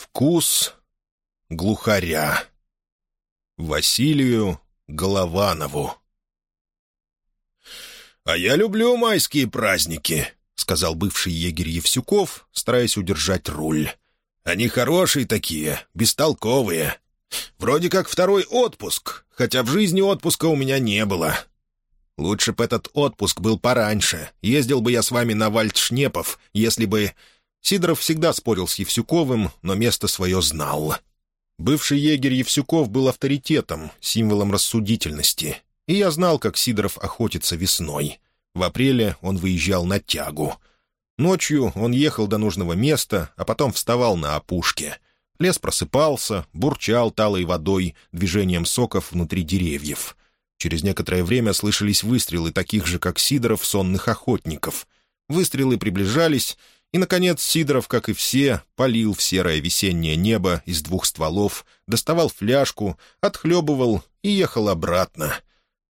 Вкус глухаря. Василию Голованову. «А я люблю майские праздники», — сказал бывший егерь Евсюков, стараясь удержать руль. «Они хорошие такие, бестолковые. Вроде как второй отпуск, хотя в жизни отпуска у меня не было. Лучше бы этот отпуск был пораньше. Ездил бы я с вами на Вальдшнепов, если бы...» Сидоров всегда спорил с Евсюковым, но место свое знал. Бывший егерь Евсюков был авторитетом, символом рассудительности. И я знал, как Сидоров охотится весной. В апреле он выезжал на тягу. Ночью он ехал до нужного места, а потом вставал на опушке. Лес просыпался, бурчал талой водой, движением соков внутри деревьев. Через некоторое время слышались выстрелы таких же, как Сидоров, сонных охотников. Выстрелы приближались, и, наконец, Сидоров, как и все, полил в серое весеннее небо из двух стволов, доставал фляжку, отхлебывал и ехал обратно.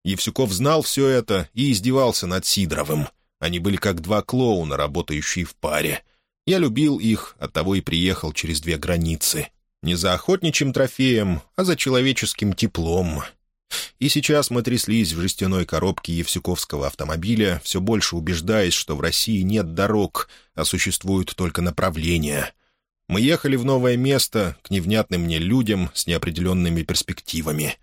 Евсюков знал все это и издевался над Сидоровым. Они были как два клоуна, работающие в паре. Я любил их, оттого и приехал через две границы. Не за охотничьим трофеем, а за человеческим теплом — и сейчас мы тряслись в жестяной коробке Евсюковского автомобиля, все больше убеждаясь, что в России нет дорог, а существуют только направления. Мы ехали в новое место, к невнятным мне людям с неопределенными перспективами.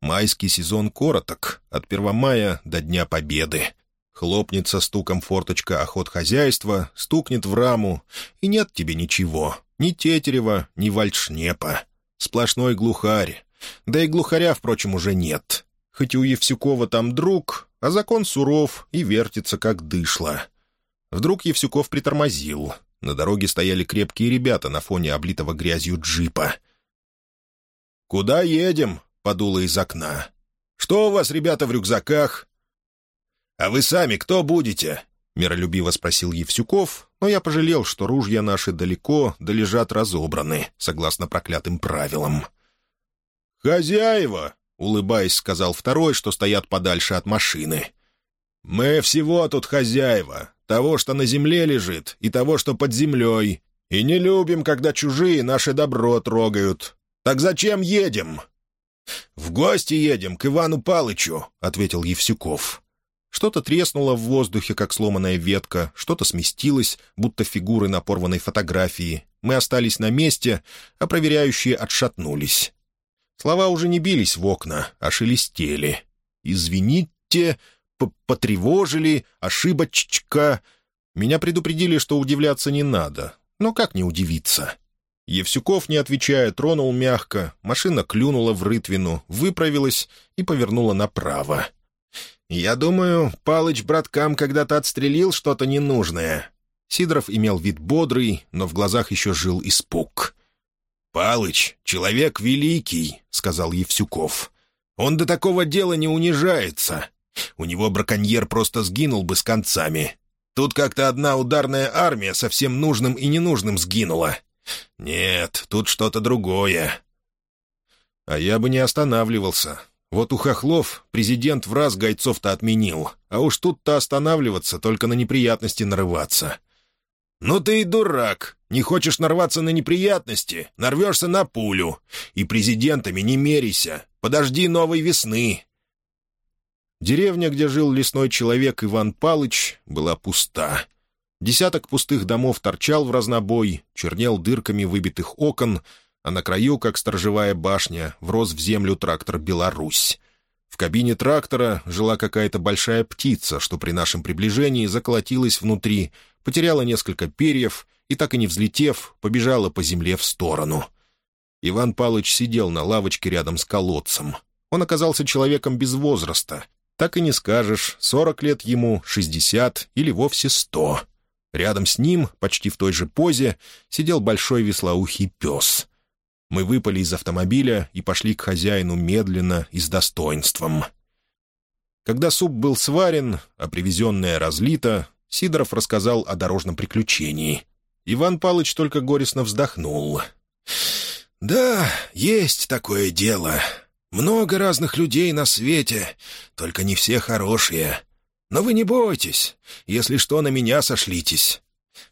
Майский сезон короток, от 1 мая до Дня Победы. Хлопнет со стуком форточка охотхозяйства, стукнет в раму, и нет тебе ничего, ни тетерева, ни вальдшнепа. Сплошной глухарь, да и глухаря, впрочем, уже нет. Хоть у Евсюкова там друг, а закон суров и вертится, как дышло. Вдруг Евсюков притормозил. На дороге стояли крепкие ребята на фоне облитого грязью джипа. «Куда едем?» — подуло из окна. «Что у вас, ребята, в рюкзаках?» «А вы сами кто будете?» — миролюбиво спросил Евсюков, но я пожалел, что ружья наши далеко, да лежат разобраны, согласно проклятым правилам. «Хозяева!» — улыбаясь, сказал второй, что стоят подальше от машины. «Мы всего тут хозяева, того, что на земле лежит, и того, что под землей, и не любим, когда чужие наше добро трогают. Так зачем едем?» «В гости едем к Ивану Палычу», — ответил Евсюков. Что-то треснуло в воздухе, как сломанная ветка, что-то сместилось, будто фигуры на порванной фотографии. Мы остались на месте, а проверяющие отшатнулись. Слова уже не бились в окна, а шелестели. «Извините», «потревожили», «ошибочка». Меня предупредили, что удивляться не надо. Но как не удивиться? Евсюков, не отвечая, тронул мягко, машина клюнула в рытвину, выправилась и повернула направо. «Я думаю, Палыч браткам когда-то отстрелил что-то ненужное». Сидоров имел вид бодрый, но в глазах еще жил испуг. «Палыч — человек великий», — сказал Евсюков. «Он до такого дела не унижается. У него браконьер просто сгинул бы с концами. Тут как-то одна ударная армия со всем нужным и ненужным сгинула. Нет, тут что-то другое». А я бы не останавливался. Вот у хохлов президент в раз гайцов-то отменил, а уж тут-то останавливаться, только на неприятности нарываться. «Ну ты и дурак. Не хочешь нарваться на неприятности? Нарвешься на пулю. И президентами не мерися. Подожди новой весны». Деревня, где жил лесной человек Иван Палыч, была пуста. Десяток пустых домов торчал в разнобой, чернел дырками выбитых окон, а на краю, как сторожевая башня, врос в землю трактор «Беларусь». В кабине трактора жила какая-то большая птица, что при нашем приближении заколотилась внутри, потеряла несколько перьев и, так и не взлетев, побежала по земле в сторону. Иван Палыч сидел на лавочке рядом с колодцем. Он оказался человеком без возраста. Так и не скажешь, сорок лет ему, шестьдесят или вовсе сто. Рядом с ним, почти в той же позе, сидел большой веслоухий пес — мы выпали из автомобиля и пошли к хозяину медленно и с достоинством. Когда суп был сварен, а привезенное разлито, Сидоров рассказал о дорожном приключении. Иван Палыч только горестно вздохнул. «Да, есть такое дело. Много разных людей на свете, только не все хорошие. Но вы не бойтесь, если что, на меня сошлитесь».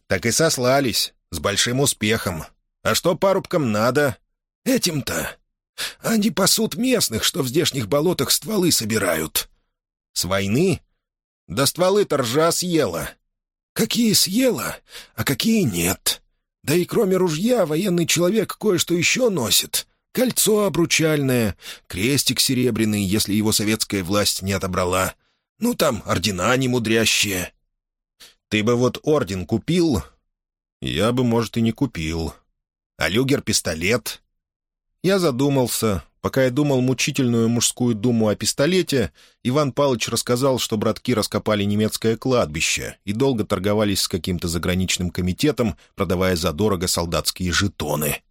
«Так и сослались, с большим успехом. А что парубкам надо?» «Этим-то. Они пасут местных, что в здешних болотах стволы собирают». «С войны?» «Да стволы-то ржа съела». «Какие съела, а какие нет. Да и кроме ружья военный человек кое-что еще носит. Кольцо обручальное, крестик серебряный, если его советская власть не отобрала. Ну, там ордена немудрящие». «Ты бы вот орден купил?» «Я бы, может, и не купил. А люгер-пистолет?» Я задумался. Пока я думал мучительную мужскую думу о пистолете, Иван Палыч рассказал, что братки раскопали немецкое кладбище и долго торговались с каким-то заграничным комитетом, продавая задорого солдатские жетоны.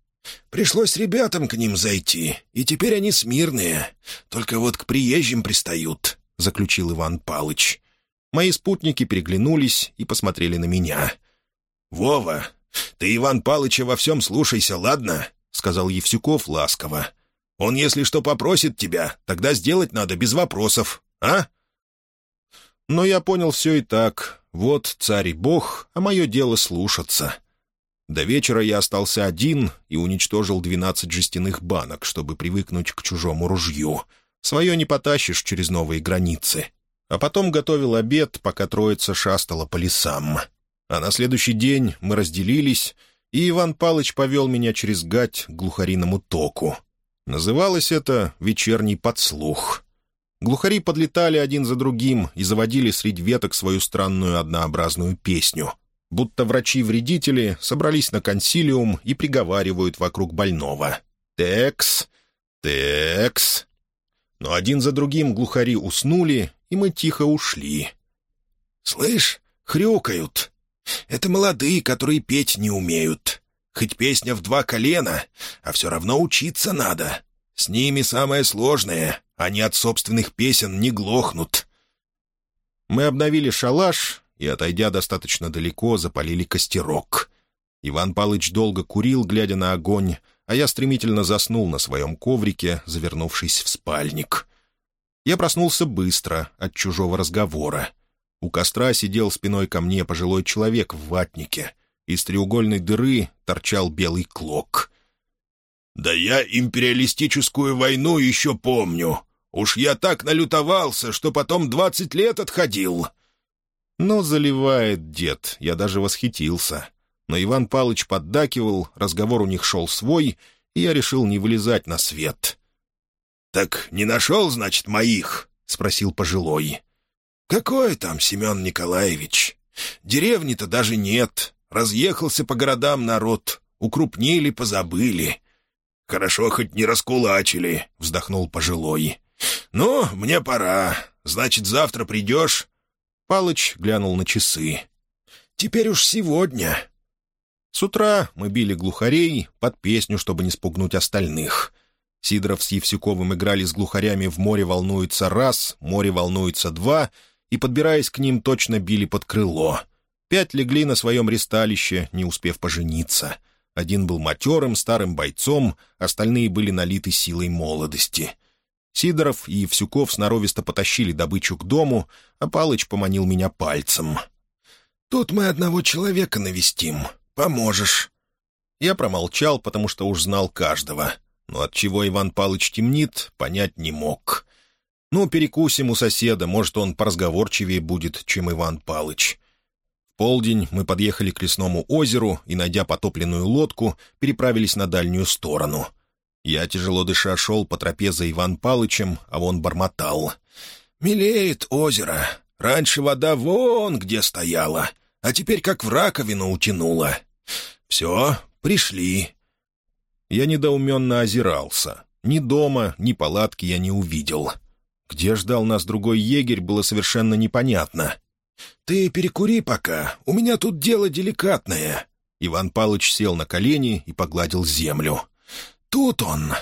«Пришлось ребятам к ним зайти, и теперь они смирные. Только вот к приезжим пристают», — заключил Иван Палыч. Мои спутники переглянулись и посмотрели на меня. «Вова, ты Иван Палыча во всем слушайся, ладно?» — сказал Евсюков ласково. «Он, если что попросит тебя, тогда сделать надо без вопросов, а?» Но я понял все и так. Вот царь и бог, а мое дело слушаться. До вечера я остался один и уничтожил двенадцать жестяных банок, чтобы привыкнуть к чужому ружью. Свое не потащишь через новые границы. А потом готовил обед, пока троица шастала по лесам. А на следующий день мы разделились, и Иван Палыч повел меня через гать к глухариному току. Называлось это «Вечерний подслух». Глухари подлетали один за другим и заводили среди веток свою странную однообразную песню. Будто врачи-вредители собрались на консилиум и приговаривают вокруг больного. «Текс! Текс!» Но один за другим глухари уснули, и мы тихо ушли. «Слышь, хрюкают!» Это молодые, которые петь не умеют. Хоть песня в два колена, а все равно учиться надо. С ними самое сложное. Они от собственных песен не глохнут. Мы обновили шалаш и, отойдя достаточно далеко, запалили костерок. Иван Палыч долго курил, глядя на огонь, а я стремительно заснул на своем коврике, завернувшись в спальник. Я проснулся быстро от чужого разговора. У костра сидел спиной ко мне пожилой человек в ватнике. Из треугольной дыры торчал белый клок. «Да я империалистическую войну еще помню. Уж я так налютовался, что потом двадцать лет отходил». «Ну, заливает дед, я даже восхитился». Но Иван Палыч поддакивал, разговор у них шел свой, и я решил не вылезать на свет. «Так не нашел, значит, моих?» — спросил пожилой. «Какой там Семен Николаевич? Деревни-то даже нет. Разъехался по городам народ. Укрупнили, позабыли. Хорошо, хоть не раскулачили», — вздохнул пожилой. «Ну, мне пора. Значит, завтра придешь?» Палыч глянул на часы. «Теперь уж сегодня». С утра мы били глухарей под песню, чтобы не спугнуть остальных. Сидоров с Евсюковым играли с глухарями «В море волнуется раз», «Море волнуется два», и, подбираясь к ним, точно били под крыло. Пять легли на своем ресталище, не успев пожениться. Один был матерым, старым бойцом, остальные были налиты силой молодости. Сидоров и Евсюков сноровисто потащили добычу к дому, а Палыч поманил меня пальцем. «Тут мы одного человека навестим. Поможешь». Я промолчал, потому что уж знал каждого. Но от чего Иван Палыч темнит, понять не мог. «Ну, перекусим у соседа, может, он поразговорчивее будет, чем Иван Палыч». Полдень мы подъехали к лесному озеру и, найдя потопленную лодку, переправились на дальнюю сторону. Я, тяжело дыша, шел по тропе за Иван Палычем, а он бормотал. «Мелеет озеро. Раньше вода вон где стояла, а теперь как в раковину утянула. Все, пришли». Я недоуменно озирался. Ни дома, ни палатки я не увидел. Где ждал нас другой егерь, было совершенно непонятно. «Ты перекури пока, у меня тут дело деликатное». Иван Палыч сел на колени и погладил землю. «Тут он!»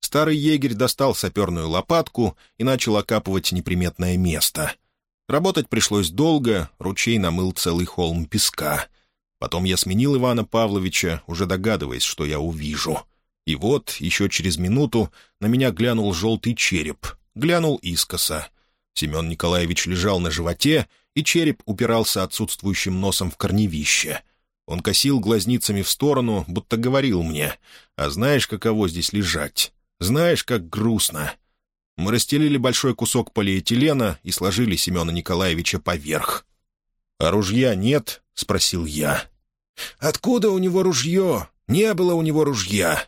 Старый егерь достал саперную лопатку и начал окапывать неприметное место. Работать пришлось долго, ручей намыл целый холм песка. Потом я сменил Ивана Павловича, уже догадываясь, что я увижу. И вот, еще через минуту, на меня глянул желтый череп, глянул искоса. Семен Николаевич лежал на животе, и череп упирался отсутствующим носом в корневище. Он косил глазницами в сторону, будто говорил мне, «А знаешь, каково здесь лежать? Знаешь, как грустно?» Мы расстелили большой кусок полиэтилена и сложили Семена Николаевича поверх. «А ружья нет?» — спросил я. «Откуда у него ружье? Не было у него ружья».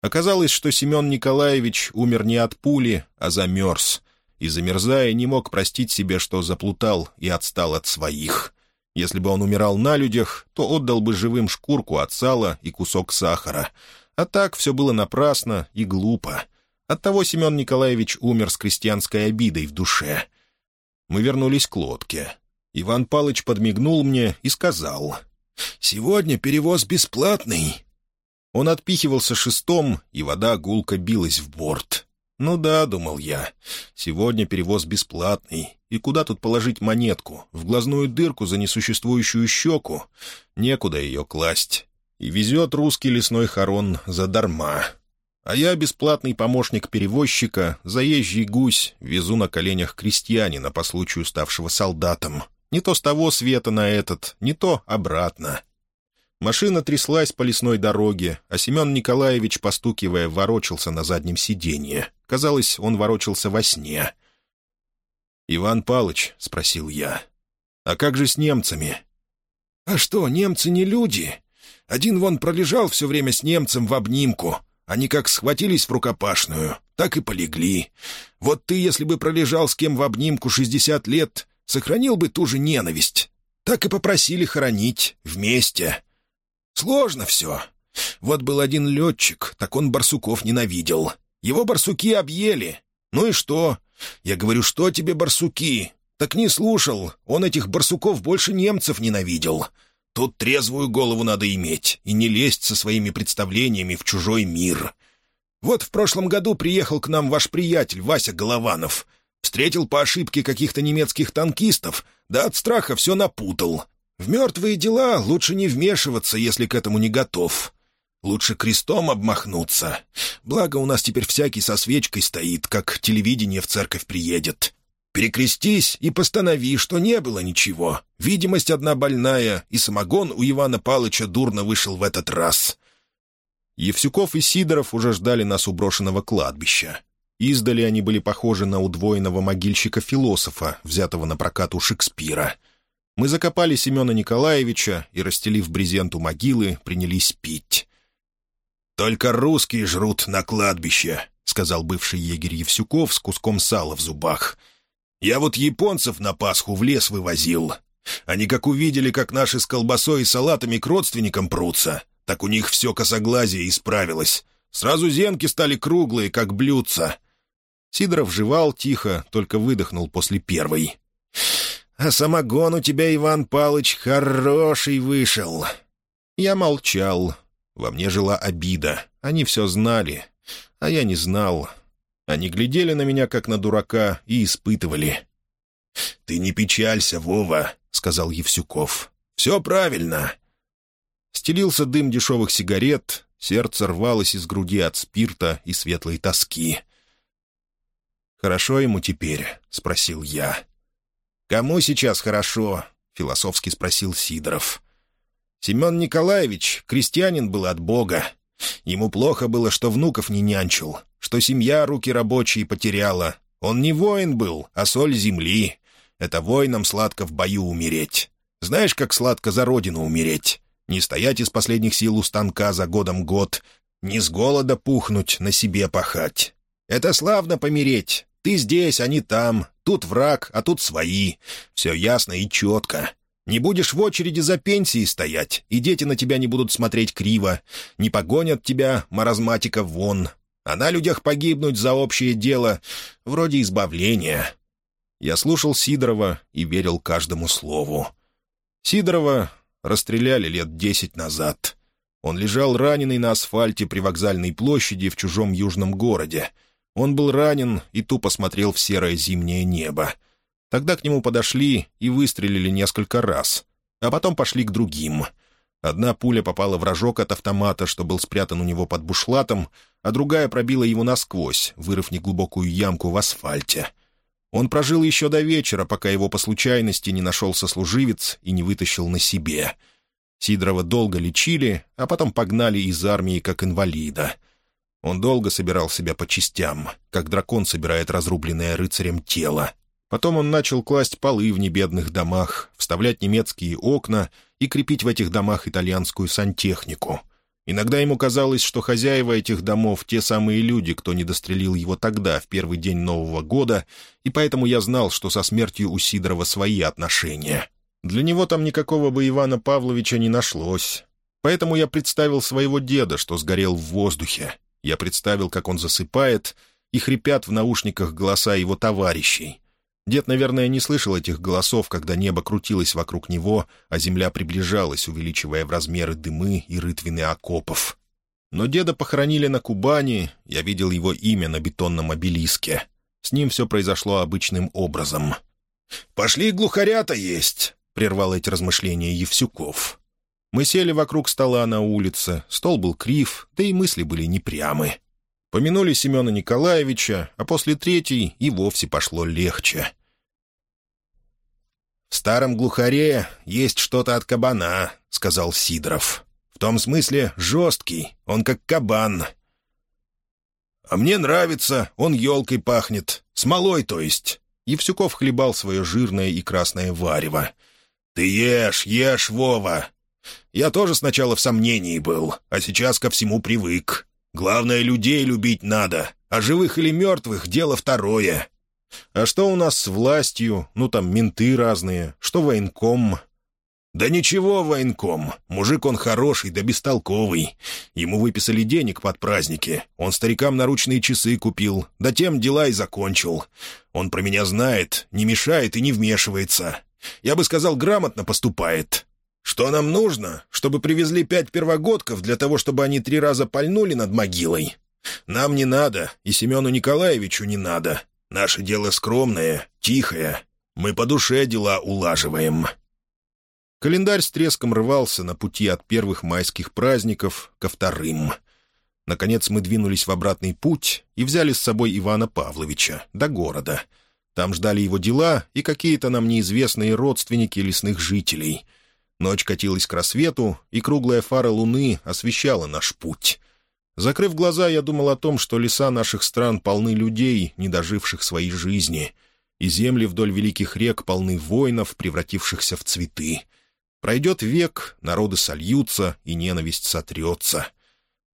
Оказалось, что Семен Николаевич умер не от пули, а замерз, и, замерзая, не мог простить себе, что заплутал и отстал от своих. Если бы он умирал на людях, то отдал бы живым шкурку от сала и кусок сахара. А так все было напрасно и глупо. Оттого Семен Николаевич умер с крестьянской обидой в душе. Мы вернулись к лодке. Иван Палыч подмигнул мне и сказал, «Сегодня перевоз бесплатный». Он отпихивался шестом, и вода гулко билась в борт. «Ну да», — думал я, — «сегодня перевоз бесплатный. И куда тут положить монетку? В глазную дырку за несуществующую щеку? Некуда ее класть. И везет русский лесной хорон задарма. А я, бесплатный помощник перевозчика, заезжий гусь, везу на коленях крестьянина по случаю ставшего солдатом. Не то с того света на этот, не то обратно. Машина тряслась по лесной дороге, а Семен Николаевич, постукивая, ворочался на заднем сиденье. Казалось, он ворочался во сне. «Иван Палыч», — спросил я, — «а как же с немцами?» «А что, немцы не люди? Один вон пролежал все время с немцем в обнимку. Они как схватились в рукопашную, так и полегли. Вот ты, если бы пролежал с кем в обнимку шестьдесят лет, сохранил бы ту же ненависть. Так и попросили хоронить вместе. Сложно все. Вот был один летчик, так он барсуков ненавидел. Его барсуки объели. Ну и что? Я говорю, что тебе барсуки? Так не слушал. Он этих барсуков больше немцев ненавидел. Тут трезвую голову надо иметь и не лезть со своими представлениями в чужой мир. Вот в прошлом году приехал к нам ваш приятель Вася Голованов. Встретил по ошибке каких-то немецких танкистов, да от страха все напутал. В мертвые дела лучше не вмешиваться, если к этому не готов. Лучше крестом обмахнуться. Благо у нас теперь всякий со свечкой стоит, как телевидение в церковь приедет. Перекрестись и постанови, что не было ничего. Видимость одна больная, и самогон у Ивана Палыча дурно вышел в этот раз. Евсюков и Сидоров уже ждали нас у брошенного кладбища. Издали они были похожи на удвоенного могильщика-философа, взятого на прокат у Шекспира — мы закопали Семена Николаевича и, расстелив брезент у могилы, принялись пить. «Только русские жрут на кладбище», — сказал бывший егерь Евсюков с куском сала в зубах. «Я вот японцев на Пасху в лес вывозил. Они как увидели, как наши с колбасой и салатами к родственникам прутся, так у них все косоглазие исправилось. Сразу зенки стали круглые, как блюдца». Сидоров жевал тихо, только выдохнул после первой. А самогон у тебя, Иван Палыч, хороший вышел». Я молчал. Во мне жила обида. Они все знали, а я не знал. Они глядели на меня, как на дурака, и испытывали. «Ты не печалься, Вова», — сказал Евсюков. «Все правильно». Стелился дым дешевых сигарет, сердце рвалось из груди от спирта и светлой тоски. «Хорошо ему теперь?» — спросил я. «Кому сейчас хорошо?» — философски спросил Сидоров. «Семен Николаевич, крестьянин был от Бога. Ему плохо было, что внуков не нянчил, что семья руки рабочие потеряла. Он не воин был, а соль земли. Это воинам сладко в бою умереть. Знаешь, как сладко за родину умереть? Не стоять из последних сил у станка за годом год, не с голода пухнуть, на себе пахать. Это славно помереть. Ты здесь, а не там, Тут враг, а тут свои. Все ясно и четко. Не будешь в очереди за пенсией стоять, и дети на тебя не будут смотреть криво. Не погонят тебя, маразматика, вон. А на людях погибнуть за общее дело — вроде избавления. Я слушал Сидорова и верил каждому слову. Сидорова расстреляли лет десять назад. Он лежал раненый на асфальте при вокзальной площади в чужом южном городе — он был ранен и тупо смотрел в серое зимнее небо. Тогда к нему подошли и выстрелили несколько раз, а потом пошли к другим. Одна пуля попала в рожок от автомата, что был спрятан у него под бушлатом, а другая пробила его насквозь, вырыв неглубокую ямку в асфальте. Он прожил еще до вечера, пока его по случайности не нашел сослуживец и не вытащил на себе. Сидорова долго лечили, а потом погнали из армии как инвалида. Он долго собирал себя по частям, как дракон собирает разрубленное рыцарем тело. Потом он начал класть полы в небедных домах, вставлять немецкие окна и крепить в этих домах итальянскую сантехнику. Иногда ему казалось, что хозяева этих домов — те самые люди, кто не дострелил его тогда, в первый день Нового года, и поэтому я знал, что со смертью у Сидорова свои отношения. Для него там никакого бы Ивана Павловича не нашлось. Поэтому я представил своего деда, что сгорел в воздухе. Я представил, как он засыпает, и хрипят в наушниках голоса его товарищей. Дед, наверное, не слышал этих голосов, когда небо крутилось вокруг него, а земля приближалась, увеличивая в размеры дымы и рытвины окопов. Но деда похоронили на Кубани, я видел его имя на бетонном обелиске. С ним все произошло обычным образом. «Пошли глухаря-то есть!» прервал эти размышления Евсюков. Мы сели вокруг стола на улице, стол был крив, да и мысли были непрямы. Помянули Семена Николаевича, а после третьей и вовсе пошло легче. «В старом глухаре есть что-то от кабана», — сказал Сидоров. «В том смысле жесткий, он как кабан». «А мне нравится, он елкой пахнет, смолой, то есть». Евсюков хлебал свое жирное и красное варево. «Ты ешь, ешь, Вова. Я тоже сначала в сомнении был, а сейчас ко всему привык. Главное, людей любить надо, а живых или мертвых — дело второе». «А что у нас с властью? Ну, там менты разные. Что военком?» «Да ничего, военком. Мужик он хороший да бестолковый. Ему выписали денег под праздники. Он старикам наручные часы купил. Да тем дела и закончил. Он про меня знает, не мешает и не вмешивается. Я бы сказал, грамотно поступает. Что нам нужно? Чтобы привезли пять первогодков для того, чтобы они три раза пальнули над могилой? Нам не надо, и Семену Николаевичу не надо. Наше дело скромное, тихое. Мы по душе дела улаживаем». Календарь с треском рвался на пути от первых майских праздников ко вторым. Наконец мы двинулись в обратный путь и взяли с собой Ивана Павловича до города — там ждали его дела и какие-то нам неизвестные родственники лесных жителей. Ночь катилась к рассвету, и круглая фара луны освещала наш путь. Закрыв глаза, я думал о том, что леса наших стран полны людей, не доживших своей жизни, и земли вдоль великих рек полны воинов, превратившихся в цветы. Пройдет век, народы сольются, и ненависть сотрется.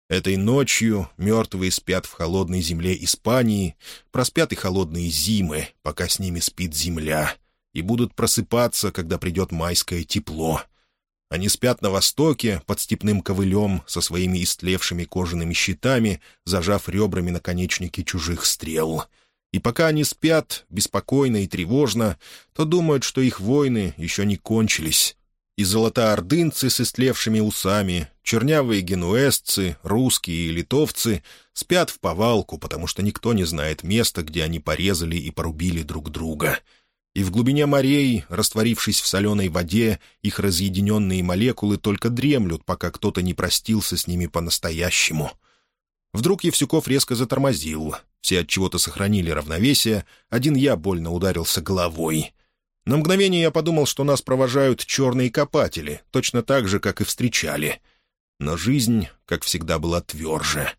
Этой ночью мертвые спят в холодной земле Испании, проспят и холодные зимы, пока с ними спит земля, и будут просыпаться, когда придет майское тепло. Они спят на востоке, под степным ковылем, со своими истлевшими кожаными щитами, зажав ребрами наконечники чужих стрел. И пока они спят, беспокойно и тревожно, то думают, что их войны еще не кончились, и золотоордынцы с истлевшими усами, чернявые генуэзцы, русские и литовцы спят в повалку, потому что никто не знает места, где они порезали и порубили друг друга. И в глубине морей, растворившись в соленой воде, их разъединенные молекулы только дремлют, пока кто-то не простился с ними по-настоящему. Вдруг Евсюков резко затормозил. Все от чего-то сохранили равновесие, один я больно ударился головой — на мгновение я подумал, что нас провожают черные копатели, точно так же, как и встречали. Но жизнь, как всегда, была тверже.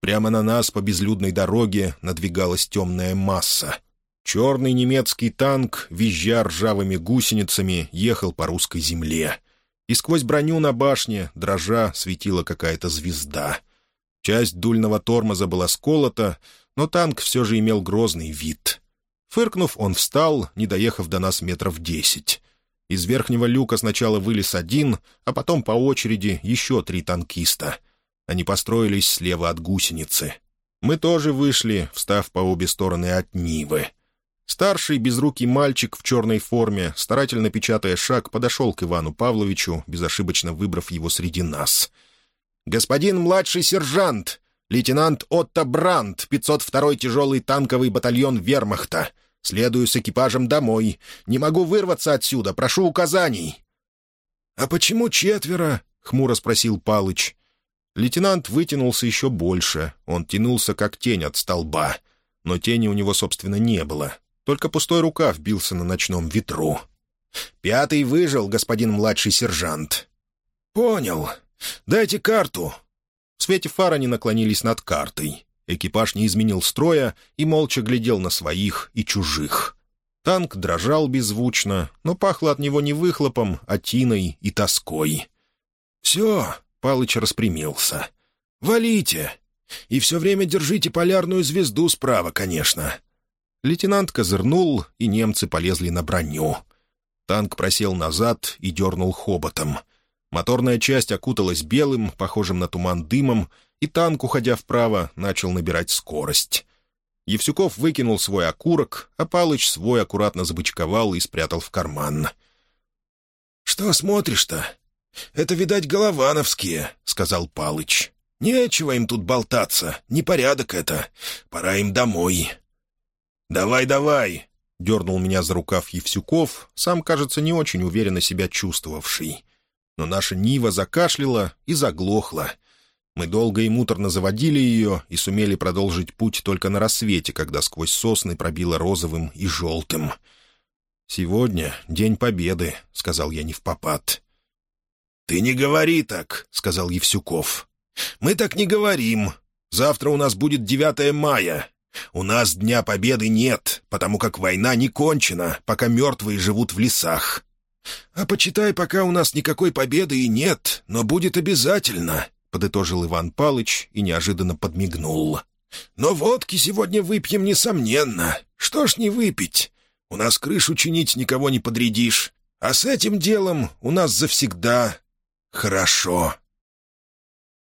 Прямо на нас по безлюдной дороге надвигалась темная масса. Черный немецкий танк, визжа ржавыми гусеницами, ехал по русской земле. И сквозь броню на башне, дрожа, светила какая-то звезда. Часть дульного тормоза была сколота, но танк все же имел грозный вид — Фыркнув, он встал, не доехав до нас метров десять. Из верхнего люка сначала вылез один, а потом по очереди еще три танкиста. Они построились слева от гусеницы. Мы тоже вышли, встав по обе стороны от Нивы. Старший безрукий мальчик в черной форме, старательно печатая шаг, подошел к Ивану Павловичу, безошибочно выбрав его среди нас. «Господин младший сержант! Лейтенант Отто Брандт, 502-й тяжелый танковый батальон вермахта. Следую с экипажем домой. Не могу вырваться отсюда. Прошу указаний». «А почему четверо?» — хмуро спросил Палыч. Лейтенант вытянулся еще больше. Он тянулся, как тень от столба. Но тени у него, собственно, не было. Только пустой рукав бился на ночном ветру. «Пятый выжил, господин младший сержант». «Понял. Дайте карту». В свете фар они наклонились над картой. Экипаж не изменил строя и молча глядел на своих и чужих. Танк дрожал беззвучно, но пахло от него не выхлопом, а тиной и тоской. «Все», — Палыч распрямился. «Валите! И все время держите полярную звезду справа, конечно». Лейтенант козырнул, и немцы полезли на броню. Танк просел назад и дернул хоботом. Моторная часть окуталась белым, похожим на туман дымом, и танк, уходя вправо, начал набирать скорость. Евсюков выкинул свой окурок, а Палыч свой аккуратно забычковал и спрятал в карман. «Что смотришь-то? Это, видать, головановские», — сказал Палыч. «Нечего им тут болтаться, непорядок это. Пора им домой». «Давай, давай!» — дернул меня за рукав Евсюков, сам, кажется, не очень уверенно себя чувствовавший. Но наша Нива закашляла и заглохла. Мы долго и муторно заводили ее и сумели продолжить путь только на рассвете, когда сквозь сосны пробило розовым и желтым. «Сегодня День Победы», — сказал я не в попад. «Ты не говори так», — сказал Евсюков. «Мы так не говорим. Завтра у нас будет 9 мая. У нас Дня Победы нет, потому как война не кончена, пока мертвые живут в лесах. А почитай, пока у нас никакой победы и нет, но будет обязательно», — подытожил Иван Палыч и неожиданно подмигнул. «Но водки сегодня выпьем, несомненно. Что ж не выпить? У нас крышу чинить никого не подрядишь. А с этим делом у нас завсегда хорошо».